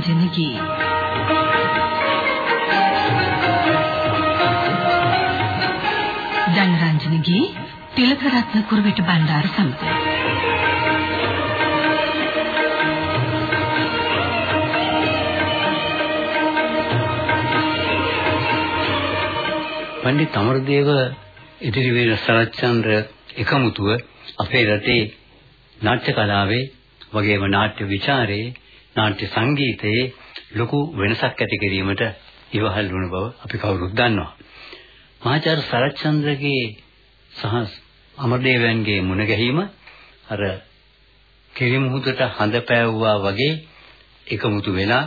ජනරන්ජනගේ ජනරන්ජනගේ තිලකරත්න කුරුවිට බණ්ඩාර සමඟ පණ්ඩිත අමරදේව ඉදිරිවීර සරච්චන්ද්‍ර එකමුතුව අපේ රටේ නාට්‍ය කලාවේ වගේම නාට්‍ය විචාරයේ නාට්‍ය සංගීතයේ ලොකු වෙනසක් ඇති කිරීමට ඉවහල් වුණ බව අපි කවුරුත් දන්නවා. මහාචාර්ය සරච්චන්ද්‍රගේ සහ අමරදේවයන්ගේ මුණ ගැහිම අර කිරිමුහුදට හඳ පෑවුවා වගේ එකමුතු වෙලා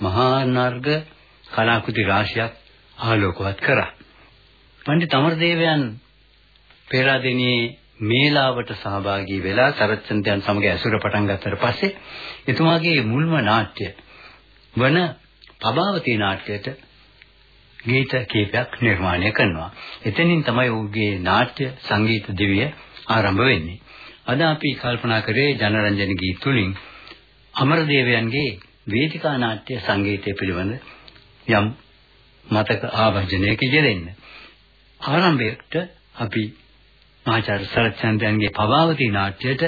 මහා නර්ග කලාකෘති රාශියක් ආලෝකවත් කරා. පණ්ඩිත අමරදේවයන් පෙරාදෙනියේ මේලාවට සහභාගී වෙලා සරච්චන්දයන් සමග ඇසුර පටන් ගත්තට පස්සේ එතුමාගේ මුල්ම නාට්‍ය වන පබාවතී නාට්‍යයට ගීත කීපයක් නිර්මාණය කරනවා. එතනින් තමයි ඔහුගේ නාට්‍ය සංගීත දිවිය ආරම්භ වෙන්නේ. අද අපි කල්පනා කරේ ජනරන්ජන ගීත තුලින් අමරදේවයන්ගේ වේදිකා නාට්‍ය සංගීතය පිළිබඳ යම් මතක ආවර්ජනයක යෙදෙන්න. ආරම්භයට අපි මහාචාර්ය සරච්චන්ද්‍රයන්ගේ පවාවති නාට්‍යයට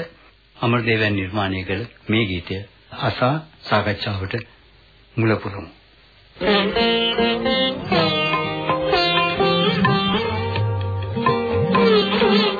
අමරදේවයන් නිර්මාණය කළ මේ ගීතය අසා සාකච්ඡාවට මුල පුරමු. Thank you.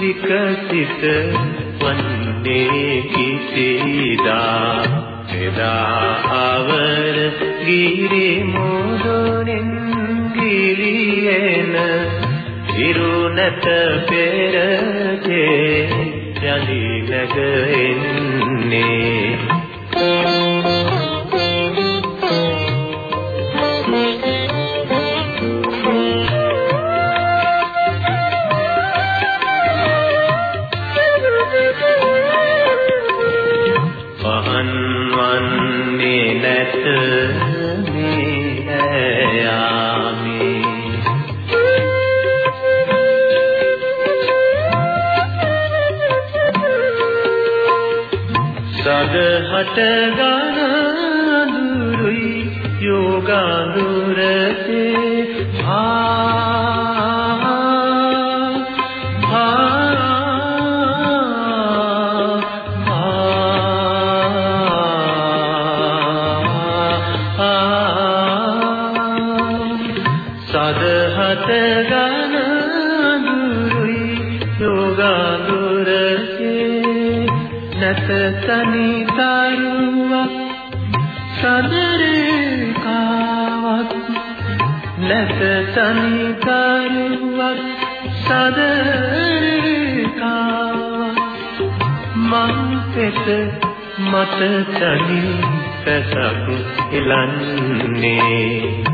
විකසිත වන්නේ කිසිදා. එදා අවර ගිරි මොදොනෙන් ගිලියන ඉරුණත පෙරතේ යලි නැගෙන්නේ සදහට ගාඳුරුයි යෝගාඳුරසේ මට තනි පැසක් ඉලන්නේ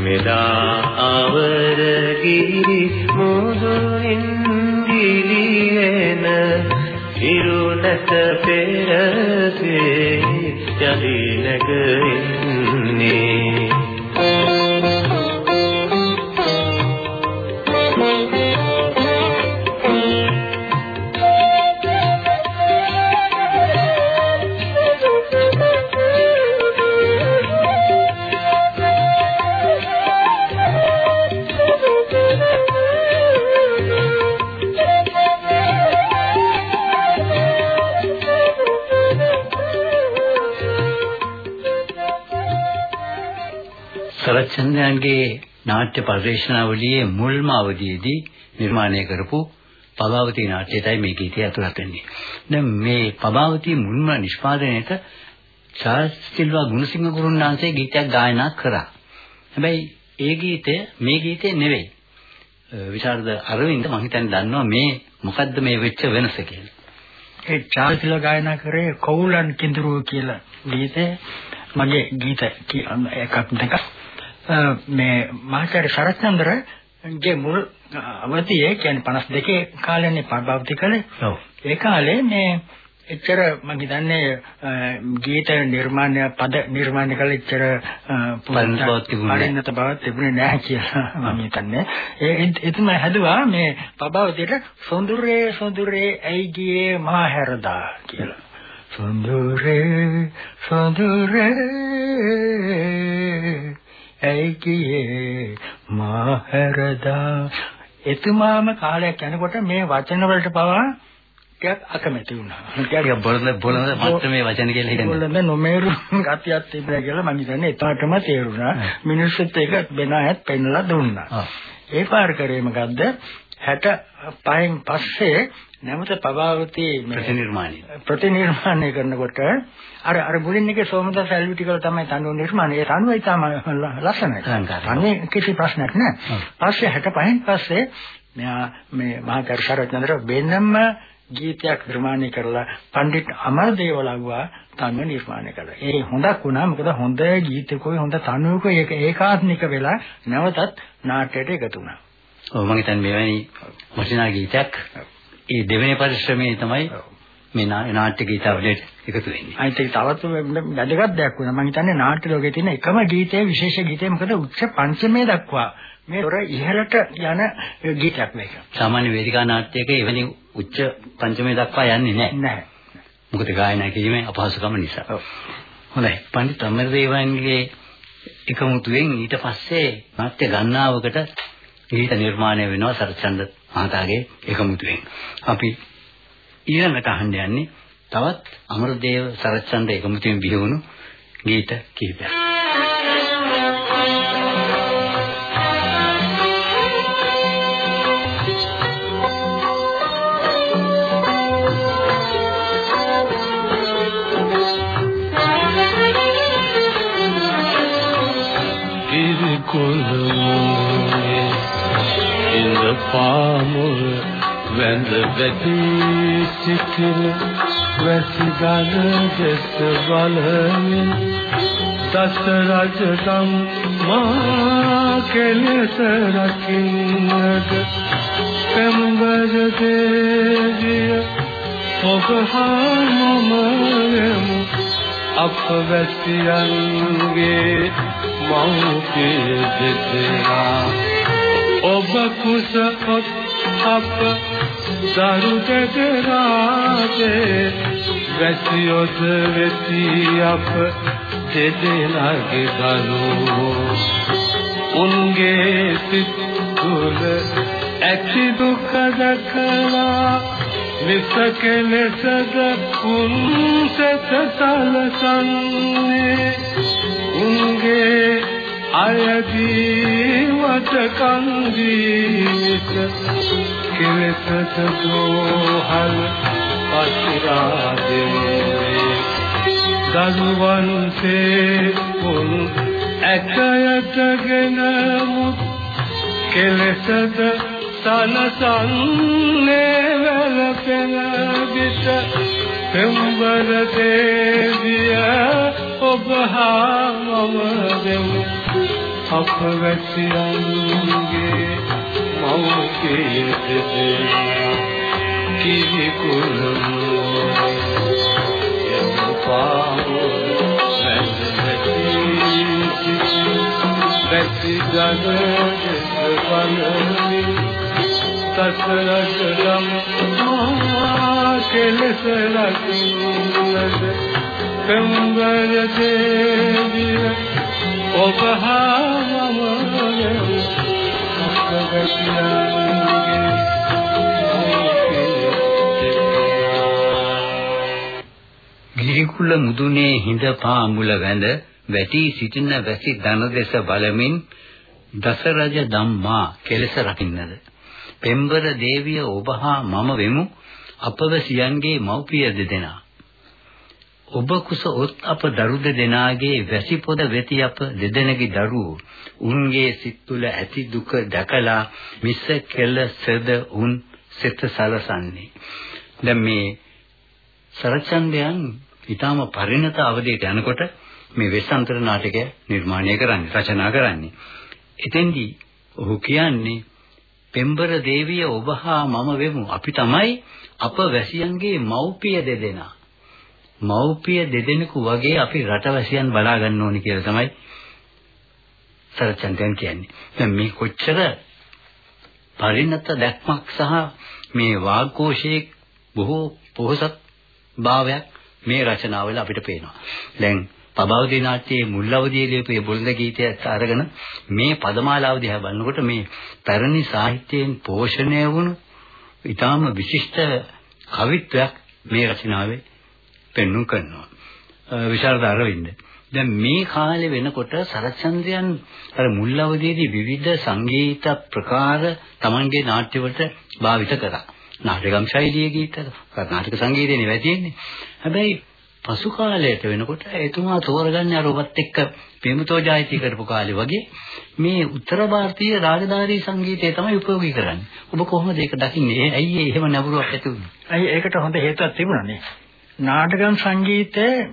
මෙදා අවරගිරි මුදුනින් දිලියන ඉරුණත පෙරසේ නාට්‍ය පරිශ්‍රණාවලියේ මුල්ම අවධියේදී නිර්මාණය කරපු පබාවතී නාට්‍යයටයි මේ ගීතය ඇතුළත් වෙන්නේ. දැන් මේ පබාවතී මුල්ම නිෂ්පාදනයේට චාල්ස් සිල්වා ගුණසිංහ ගුරුන්නාන්සේ ගීතයක් ගායනා කරා. හැබැයි ඒ ගීතය මේ ගීතය නෙවෙයි. විශාරද අරවින්ද මම හිතන්නේ දන්නවා මේ මොකද්ද මේ වෙච්ච වෙනස කියලා. ඒ චාල්ස් සිල්වා ගායනා කරේ කවුලන් කිඳුරුව කියලා ගීතේ මගේ ගීත එකක් දෙකක් මේ මාචාර්ය සරච්චන්ද්‍රගේ මුල් අවධියේ කියන්නේ 52 කාලේනේ පබ්බවති කලේ. ඔව්. ඒ කාලේ මේ එච්චර මම හිතන්නේ ගීත නිර්මාණය පද නිර්මාණය කළ එච්චර පරිණත බවක් තිබුණේ නැහැ කියලා මම හිතන්නේ. ඒ එතුම හැදුවා මේ පබවතියට සොඳුරේ සොඳුරේ ඇයි ගියේ මා හැරදා කියලා. සොඳුරේ සොඳුරේ ඇයි ගියේ මා හැරදා එතුමාම කාලයක් යනකොට මේ වචන වලට පවා ටිකක් අකමැති වුණා. ටිකක් බොළඳ බොළඳ මට්ටමේ වචන කියලා හිතන්නේ. බොළඳ නොමේරු ගතියක් තිබුණා කියලා මම හිතන්නේ එතනටම තේරුණා. මිනිස්සුත් ඒක වෙනායත් පෙන්ලා දුන්නා. ඒ පාර කරේ මොකද්ද? 65න් පස්සේ නැවත පබාවතී ප්‍රතිනිර්මාණය ප්‍රතිනිර්මාණය කරනකොට අර අර මුලින් එකේ සෝමදාස ඇල්විටිකල් තමයි තනුව නිර්මාණය. ඒ තනුවයි තමයි ලස්සනයි. තනුවේ කිසි ප්‍රශ්නයක් නැහැ. පස්සේ 65න් පස්සේ මෙයා මේ මහාචාර්ය සරත්නන්දර වෙනම ගීතයක් නිර්මාණය කරලා පණ්ඩිත් අමරදේවලග්වා තනුව නිර්මාණය කළා. ඒ හොඳක් වුණා. මොකද හොඳ ගීතකෝයි හොඳ තනුවකෝයි ඒක ඒකාත්මික වෙලා නැවතත් නාට්‍යයට එකතු වුණා. ඔව් මම හිතන්නේ මෙවැනි වටිනා ගීතයක් ඒ දෙවෙනි පරිශ්‍රමයේ තමයි මේ නාට්‍ය ගීතාවලියට එකතු වෙන්නේ. අනිත් ඒක තවත් වැදගත් දෙයක් වුණා. මම හිතන්නේ නාට්‍ය ලෝකයේ තියෙන එකම ගීතය විශේෂ ගීතය මොකද උච්ච පංචමයේ දක්වා මේ තොර ඉහළට යන ගීතයක් මේක. සාමාන්‍ය වේදිකා නාට්‍යයක එවැනි උච්ච පංචමයේ දක්වා යන්නේ නැහැ. නැහැ. මොකද ගායනා කිරීමේ අපහසුකම නිසා. හොඳයි. පඬිත් අමරදේවයන්ගේ එකමුතුවෙන් ඊට පස්සේ නාට්‍ය ගණනාවකට ගීත නිර්මාණය වෙනවා සරචන්ද මහතාගේ එකමුතුවෙන්. අපි ඊළඟට අහන්න යන්නේ තවත් අමරදේව සරච්චන්ද එකමුතුවෙන් බිහිවුණු ගීත කිහිපයක්. කුළුනේ ඉඳ පාමුර වැඳ වැටි සිටින වැසි ගන දෙස බලමින් දස රජකම් මා කෙලෙස රකින්නට පෙම්බර දේවිය ඔබ හා මම වෙමු. අප වැසියන්ගේ මෞපිය දෙදෙනා ඔබ කුසපත් අප දරු දෙදරාගේ වැසියොද වෙති අප දෙදෙනාගේ දරුවෝ උන්ගේ සිත් තුළ ඇති දුක දැකලා විසකෙලසද උන්සත සලසන්නේ. උන්ගේ අයදී වත කන්දීක කෙලෙසට දෝහල් පසිරා දෙන්නේ දරුවන්සේ උන් ඇකයටගෙන මුත් කෙලෙසද සනසන්නේ වැළපෙන විට පෙම්බර දේවිය ඔබ හා මම වෙමු අප වැසියන්ගේ මෞඛ්‍යයේ දෙදෙනා කිරි කුලමෝ යම් පාවෝ වැසි ගඟ වනමි සසරටම මා කෙලෙස ලකුණද පෙම්බර දේවිය ඔබ හා මම ගිරිකුල මුදුනේ හිඳ පාමුල වැඳ වැටි සිටින වැසි දන දෙස බලමින් දසරජ ධම්මා කෙලස රකින්නද? පෙම්බර දේවිය ඔබ හා මම වෙමු. අපව සියන්ගේ මව්පිය දෙදෙනා. ඔබ කුස ඔත් අප දරු දෙදෙනාගේ වැසි පොද වෙති අප දෙදෙනගේ දරුවෝ උන්ගේ සිත් තුළ ඇති දුක දැකලා මිස කෙල සද උන් සිත සලසන්නේ. දැන් මේ සරචන්දයන් ඊටාම පරිණත අවධියට යනකොට මේ වෙස්සන්තර නාටකය නිර්මාණය කරන්නේ රචනා කරන්නේ. එතෙන්දී ඔහු කියන්නේ පෙම්බර දේවිය ඔබ හා මම වෙමු. අපි තමයි අප වැසියන්ගේ මව්පිය දෙදෙනා. මව්පිය දෙදෙනෙකු වගේ අපි රටවැසියන් බලා ගන්න ඕනි කියලා තමයි සරචන්දයන් කියන්නේ. දැන් මේ කොච්චර පරිණත දැක්මක් සහ මේ වාග්ഘോഷයේ බොහෝ පොහසත් භාවයක් මේ රචනාවල අපිට පේනවා. දැන් පබවදී නාට්‍යයේ මුල් අවදියේ ලියපු බුල්ද ගීතයත් අරගෙන මේ පදමාලාව දිහා බලනකොට මේ පැරණි සාහිත්‍යයෙන් පෝෂණය වුණු ඊටාම විශිෂ්ට කවිත්වයක් මේ රචනාවේ පෙන්වු කරනවා. විශාරද අරවින්ද. දැන් මේ කාලේ වෙනකොට සරච්චන්ද්‍රයන් අර මුල් අවදියේදී විවිධ සංගීත ප්‍රකාර Tamanගේ නාට්‍යවලට භාවිත කරා. නාටකම් ශෛලියේ ගීත, කර්ණාටක සංගීතයනේ වැදෙන්නේ. හැබැයි පසු කාලයට වෙනකොට එතුමා තෝරගන්නේ අර ඔබත් එක්ක ප්‍රේමතෝ ජායති කරපු කාලේ වගේ මේ උත්තර ಭಾರತೀಯ රාජධාරී සංගීතය තමයි උපයෝගී කරන්නේ. ඔබ කොහොමද ඒක දකින්නේ? ඇයි එහෙම නැඹුරුවක් ඇති වුනේ? ඇයි ඒකට හොඳ හේතුවක් තිබුණානේ. නාටකම් සංගීතයේ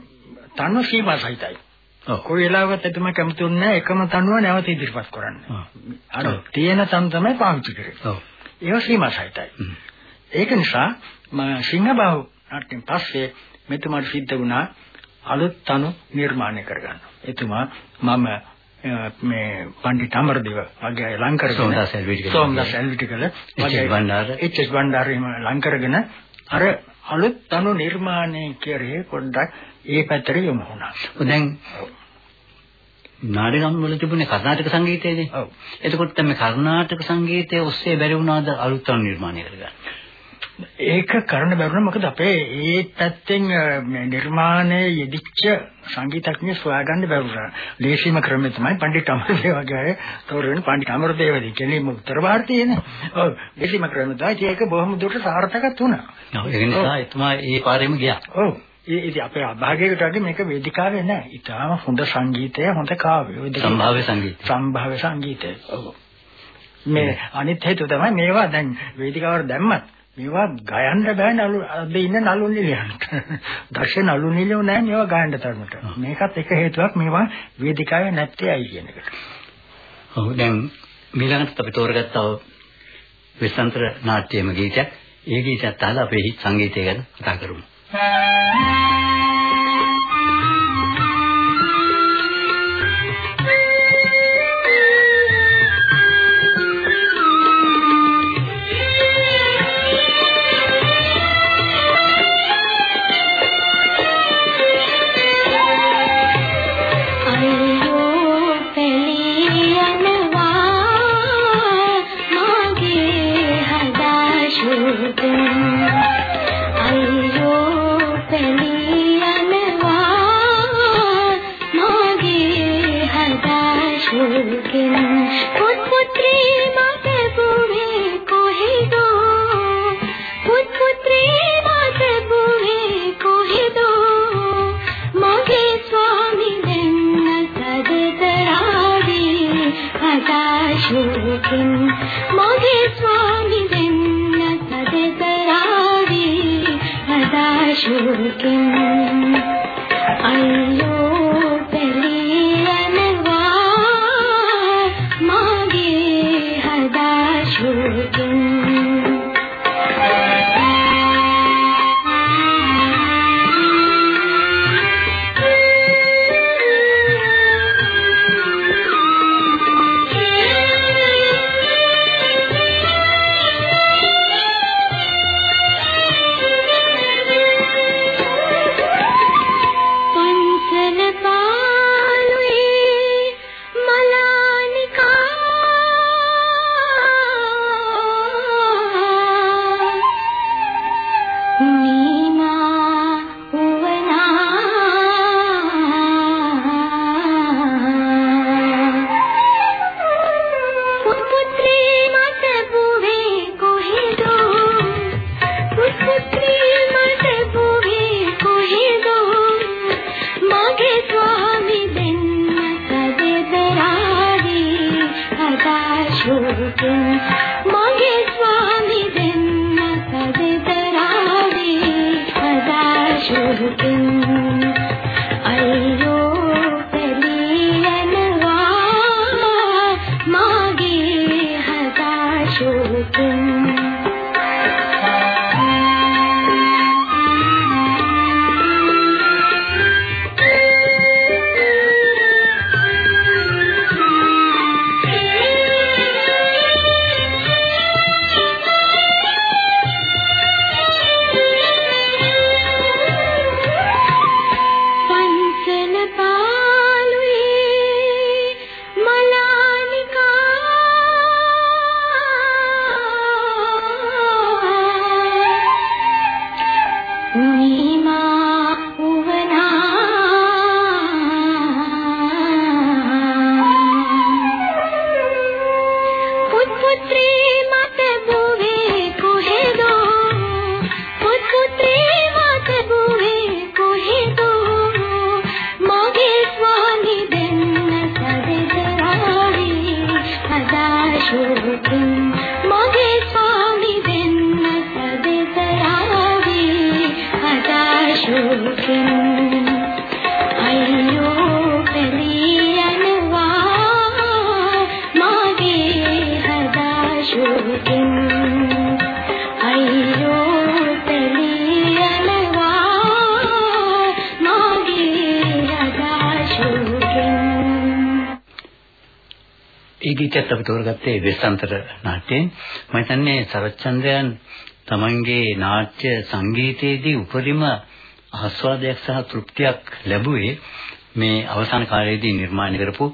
තනුව සීමා සහිතයි. ඔව්. කොයි වෙලාවකත් එතුමා කැමති වුණේ එකම තනුව නැවත ඉදිරිපත් කරන්න. අර තියෙන තන් තමයි පාවිච්චි කරන්නේ. ඔව්. ඒක සීමා සහිතයි. ඒක නිසා මම සිංහබාහු නාට්‍යයෙන් පස්සේ මෙතුමාට සිද්ධ වුණා අලුත් තනු නිර්මාණය කරගන්න. එතුමා මම මේ පණ්ඩිත අමරදේව වගේ ලං කරගෙන සෝමදාස සෝමදාස එල්විටිකල වගේ එච්.එස්. බණ්ඩාර ලං කරගෙන අර අලුත් තනු නිර්මාණය කරේ පොඩ්ඩක් ඒ පැත්තට යොමු වුණා. දැන් නාටකම් වල තිබුණේ කර්ණාටක සංගීතයනේ. ඔව්. එතකොට මේ කර්ණාටක සංගීතය ඔස්සේ බැරි වුණාද අලුත් තනු නිර්මාණය කරගන්න? ඒක කරන්න බැරුණා මොකද අපේ ඒ පැත්තෙන් නිර්මාණයේ යෙදිච්ච සංගීතඥයෝ සොයාගන්න බැරුණා. ලේසිම ක්‍රමය තමයි පණ්ඩිත අමරදේව වගේ තෝරගෙන පණ්ඩිත අමරදේව කියන්නේ උත්තර ಭಾರತයේනේ. ඔව් ලේසිම ක්‍රමය තමයි ඒක බොහොම දුරට සාර්ථකත් වුණා. ඔව් ඒ නිසා එතුමා ඒ පාරේම ගියා. ඔව්. ඒ ඉතින් අපේ අභාගයකට වගේ මේක වේදිකාවේ නෑ. ඊටාම හොඳ සංගීතය, හොඳ කාව්‍ය. සම්භාව්‍ය සංගීතය. සම්භාව්‍ය සංගීතය. ඔව්. මේ අනිත් හේතුව තමයි මේවා දැන් වේදිකාවට දැම්මත් මේවා ගයන්න බෑ නළු අද ඉන්න නළු නිලියන්ට. දර්ශ නළු නිලියෝ නෑ මේවා ගයන්න තරමට. මේකත් එක හේතුවක් මේවා වේදිකාවේ නැත්තේ අයි කියන එකට. ඔව් දැන් ඊළඟට අපි තෝරගත්තා වෙස්සන්තර නාට්‍යයේම ගීතයක්. ඒ ගීතයත් අහලා අපේ සංගීතය ගැන කතා කරමු. අපි තෝරගත්තේ වෙස්සන්තර නාට්‍යයෙන් මම හිතන්නේ සරච්චන්ද්‍රයන් තමන්ගේ නාට්‍ය සංගීතයේදී උපරිම ආස්වාදයක් සහ තෘප්තියක් ලැබුවේ මේ අවසාන කාලයේදී නිර්මාණය කරපු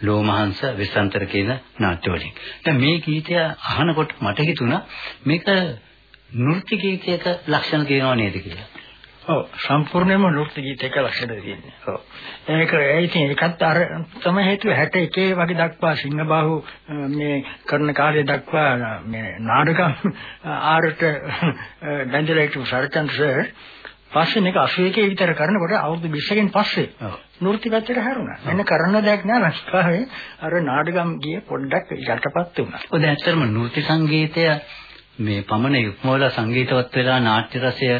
ලෝමහංශ වෙස්සන්තර කියන නාට්‍ය වලින්. දැන් මේ ගීතය අහනකොට මට හිතුණා මේක නෘත්‍ය ගීතයක ලක්ෂණ තියෙනව නේද කියලා. ඔව් සම්පූර්ණයෙන්ම නෘත්‍ය ගීතයක ලක්ෂණ තියෙන්නේ. ඔව්. ඒක ඉතින් ඒකත් අර තමයි හේතුව 61 වගේ දක්වා සිංහබාහු මේ කරන කාලය දක්වා මේ නාටකම් ආරට බැඳලා හිටපු සරචන්ද්‍ර සර් පස්සේ මේක 81 විතර කරනකොට අවුරුදු 20කින් පස්සේ. නෘත්‍ය පැත්තට හැරුණා. වෙන කරන්න දෙයක් නෑ ලංකාවේ අර නාටකම් ගිය පොඩ්ඩක් යටපත් වුණා. ඔය දැන් ඇත්තටම නෘත්‍ය සංගීතය මේ පමණ යුක්මවල සංගීතවත් වෙලා නාට්‍ය රසය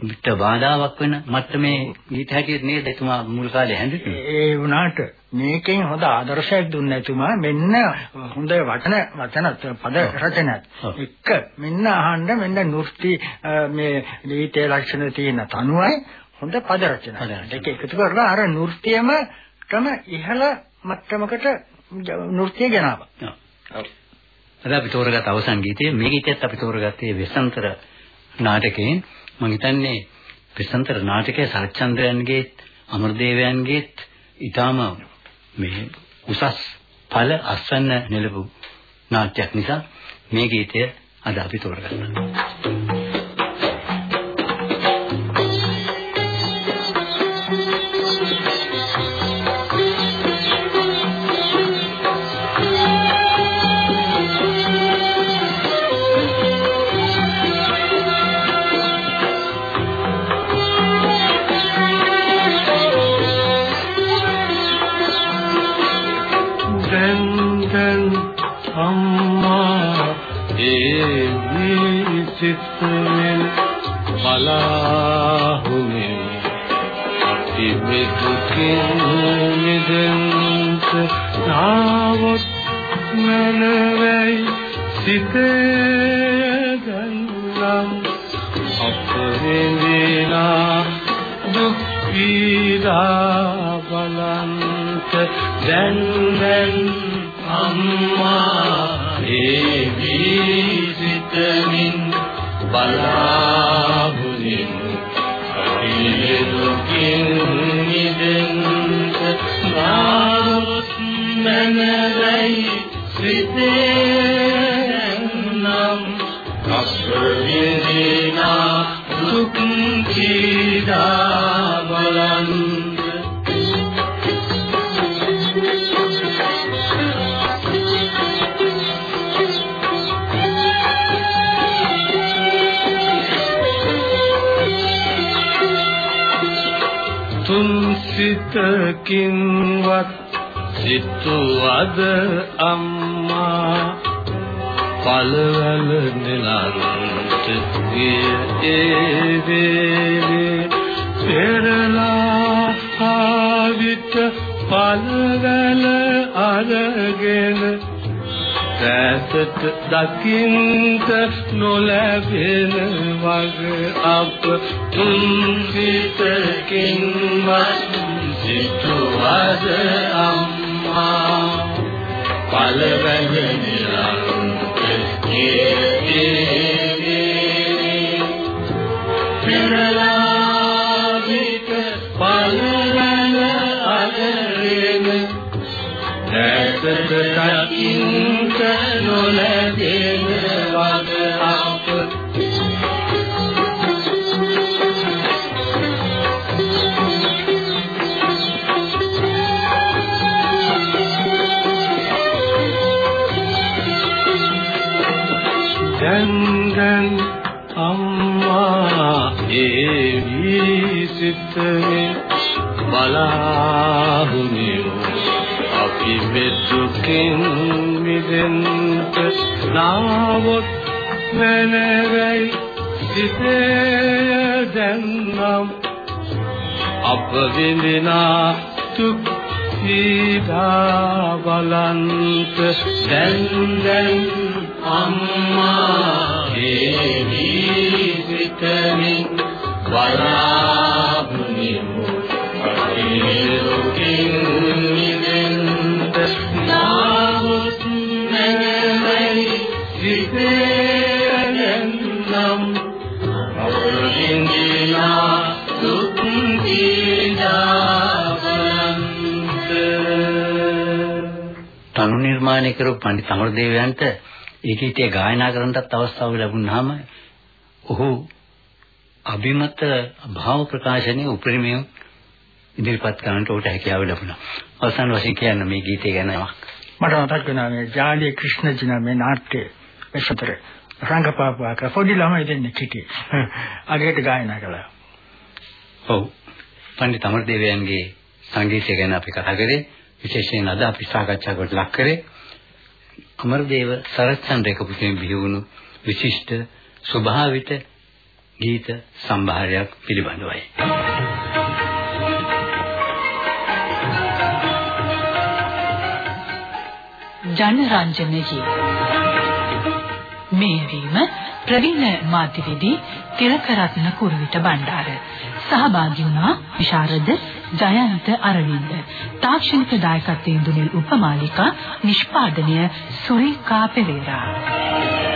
පිට බාධාවක් වෙන මට්ටමේ ගීත හැටියට නේද එතුමා මුල් කාලේ හැඳින්වුවේ. ඒ වුණාට මේකෙන් හොඳ ආදර්ශයක් දුන්න එතුමා මෙන්න හොඳ වචන වචන පද රචනත්. එක මෙන්න අහන්න මෙන්න නෘත්‍ය මේ ගීතේ ලක්ෂණ තියෙන තනුවයි හොඳ පද රචන. දෙක එකතු කරලා අර නෘත්‍යම තම ඉහළ මට්ටමකට නෘත්‍ය ගෙනාවා. ඔව්. අද අපි තෝරගත් අවසන් ගීතය මේ ගීතයත් අපි තෝරගත්තේ වෙසන්තර නාටකයෙන් මම හිතන්නේ වෙසන්තර නාටකයේ සරච්චන්ද්‍රයන්ගේ අමරදේවයන්ගේ ඊටාම මේ උසස් ඵල අස්වැන්න නෙලපු නාට්‍යයක් නිසා මේ ගීතය අද අපි තෝරගත්තා. අම්මා ඒ විසිතුමින් බලා මෙතුකින් මිදෙන්ත නාවොත් මනවයි සිතේ ගන්නම් අප විඳිනා දුක් පීඩා බලන්ත දැන් දැන් අම්මා ඒ විසිතමින් බලාහුනිමු සිතකින්වත් සිතුවද අම්මා පළවල නෙලන්ත ගිය ඒ වේලේ පෙරලා ආවිත පළවල අරගෙන සෑසට දකින්ත නොලැබෙන වග අප තුන් සිතකින්වත් සිතුවද අම්මා? පළවැල නිරන්තේ පෙරලාවිත බලාහුනිමු අපි මෙතුකින් මිදෙන්ට නාවොත් මනරයි සිතේ දැන්නම්. අප විඳිනා දුක් පීඩා බලන්ත දැන් දැන් අම්මා කරපු පඬිත් අමරදේවයන්ට ඒ ගීතය ගායනා කරන්නටත් අවස්ථාව ලැබුණාම ඔහු අභිමත භාව ප්‍රකාශනයේ උපරිමයෙන් ඉදිරිපත් කරන්නට උට හැකියාව ලැබුණා. අවසාන වශයෙන් කියන්න මේ ගීතය ගැන. මට මතක් වෙනවා මේ ජාලිය ක්‍රිෂ්ණජින මේ නාට්‍ය එසතර රංගපාපුවා කර පොඩි ළමයි දෙන්නේ කිටි. අගේට ගායනා කළා. ඔව්. පඬිත් අමරදේවයන්ගේ සංගීතය ගැන අපි කතා කරේ. විශේෂයෙන් අද අපි සාකච්ඡා කොට ලක් කරේ අමරදේව සරච්චන්ද්‍ර එකපුතෙන් බිහි වුණු විශිෂ්ට ස්වභාවිත ගීත සම්භාරයක් පිළිබඳවයි. ජනරංජනයේ මේවීම ප්‍රවීණ මාධ්‍යවේදී තිලකරත්න කුරුවිට බණ්ඩාර. සහභාගී වුණා විශාරද ජයන්ත අරවින්ද. තාක්ෂණික දායකත්වයෙන් දුනිල් උපමාලිකා නිෂ්පාදනය සුරිකා පෙරේරා.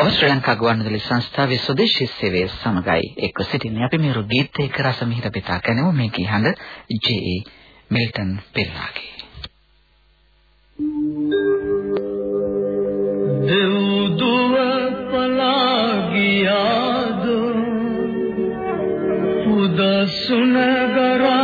ඔබ ශ්‍රී ලංකා ගුවන්විදුලි සංස්ථාවේ ස්වදේශී සේවය සමගයි එක්ව සිටින්නේ. අපි මේ ගීතයක රස මිහිර පිතා කරනවා මේ ගීහඬ ජේ මිල්ටන් පෙරලාගේ දෙව්දුව පලා ගියාද උදසුන ගරාගටේද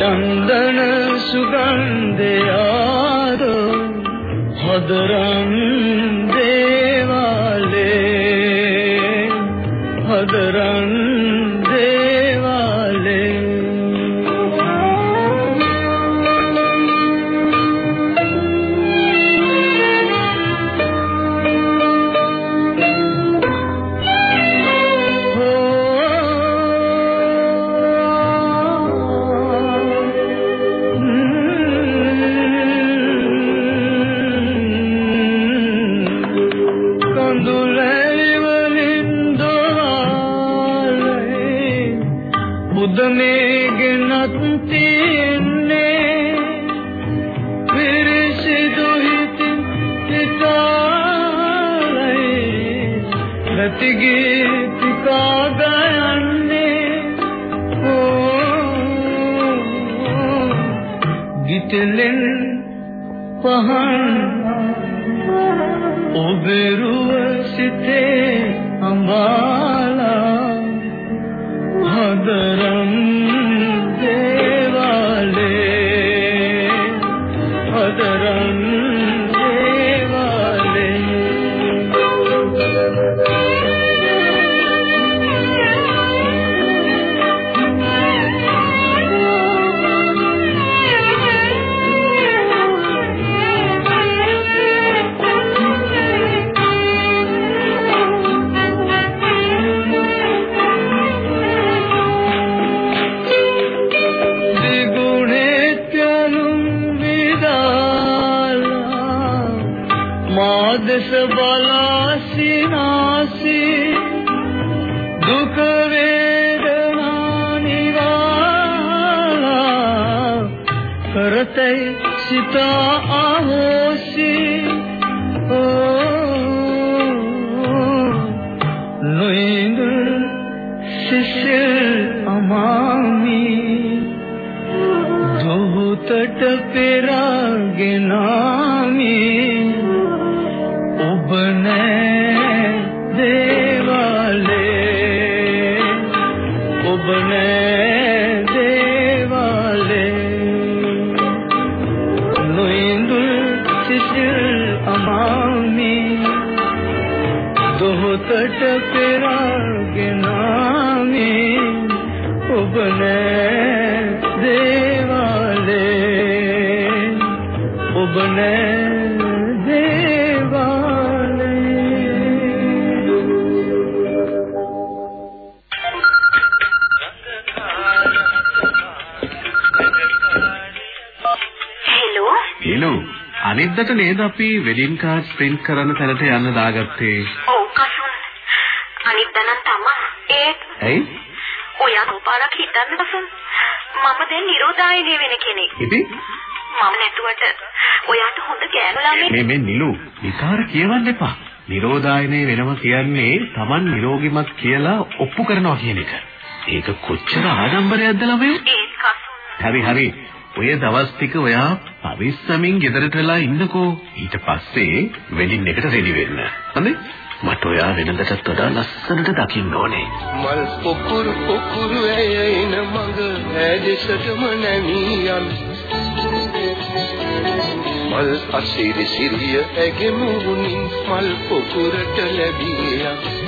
චන්දන සුගන්ධයාරෝ හදරන් දේවාලේ හෙලෝ හෙලෝ අනිද්දාට නේද අපි වෙඩින් කාඩ්ස් print කරන තැනට යන්න දාගත්තේ? ඔව් කසුන්. අනිද්දා නම් තමා. ඒත් ඇයි? ඔයා රූපාලක් හිතන්න කසුන්. මම දැන් නිරෝධායනය වෙන කෙනෙක්. ඉතින්? මම නැතුවට ඔයාට හොඳ ගෑනු ළමයි මේ මේ නිලු විකාර කියවන්න එපා. නිරෝධායනය වෙනවා කියන්නේ Taman නිරෝගිමත් කියලා ඔප්පු කරනවා කියන එක. ඒක කොච්චර ආඩම්බරයක්ද ළමයෝ? හරි හරි ඔය දවස් ටික ඔයා පරිස්සමින් ගෙදරට වෙලා ඉන්නකෝ. ඊට පස්සේ වෙඩින් එකට රෙඩි වෙන්න. හරි? මට ඔයා වෙනදටත් වඩා ලස්සනට දකින්න ඕනේ. මල් පොකුරු පොකුරු ඇයින මඟ ඈදෙසටම නැමියන්. මල් අසිරි සිරිය ඇගෙමුණින් මල් පොකුරට ලැබියා